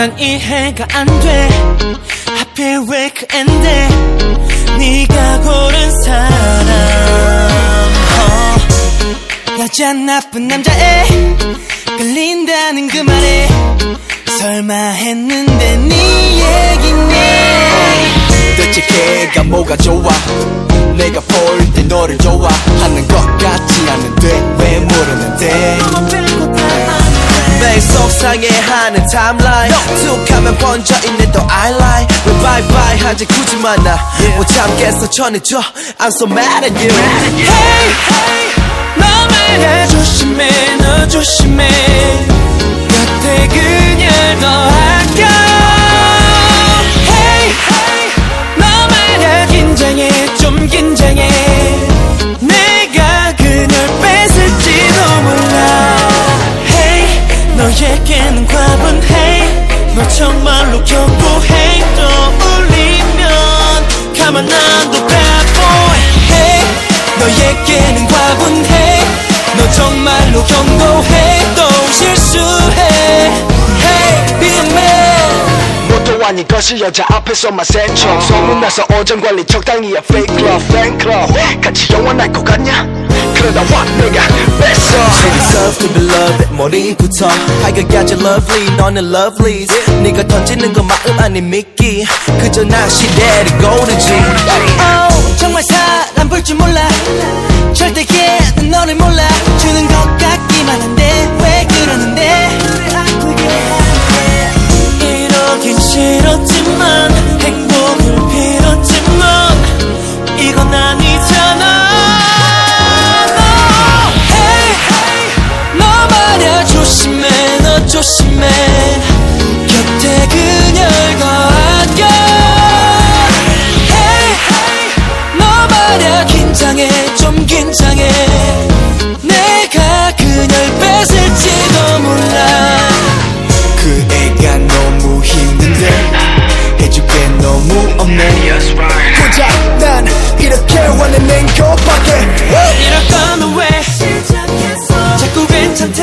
난 이해가 안 돼. 하필 왜 그 앤데? 네가 고른 사람. 어. 여자 나쁜 남자애. 끌린다는 그 말에 설마 했는데 네 얘기네. 대체 걔가 뭐가 좋아? 내가 볼 때 너를 좋아하는 상해하는 타임라인 툭하면 번져있는 또 아이라인 왜 바이바이 한지 굳이 만나. 못 참겠어 전해줘. I'm so mad at you. Hey, hey, 너 말야 조심해 너 조심해 정말로 견고해 떠올리면 가만 안둬 bad boy Hey, 너에게는 과분해. 너 정말로 견고해. 또 실수해. Hey, be a man. 뭐도 아닌 것을 여자 앞에서만 센척 소문나서 오전 관리 적당히야 fake love fan club. 같이 영원할 것 같냐 그러다 와 내가 뺐어. She deserves to be loved. 머리부터 발끝까지 lovely. 너는 lovely. 네가 던지는 건 마음 아닌 미끼 그저 난 시대를 고르지. Oh, 정말 사람 볼 줄 몰라. 절대 긴장해 좀 긴장해. 내가 그녀를 뺏을지도 몰라. 그 애가 너무 힘든데 해줄 게 너무 없네. 고작 난 이렇게 화내는 것밖에 이럴 거면 왜? 자꾸 괜찮대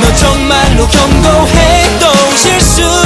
너 정말로 경고해도 실수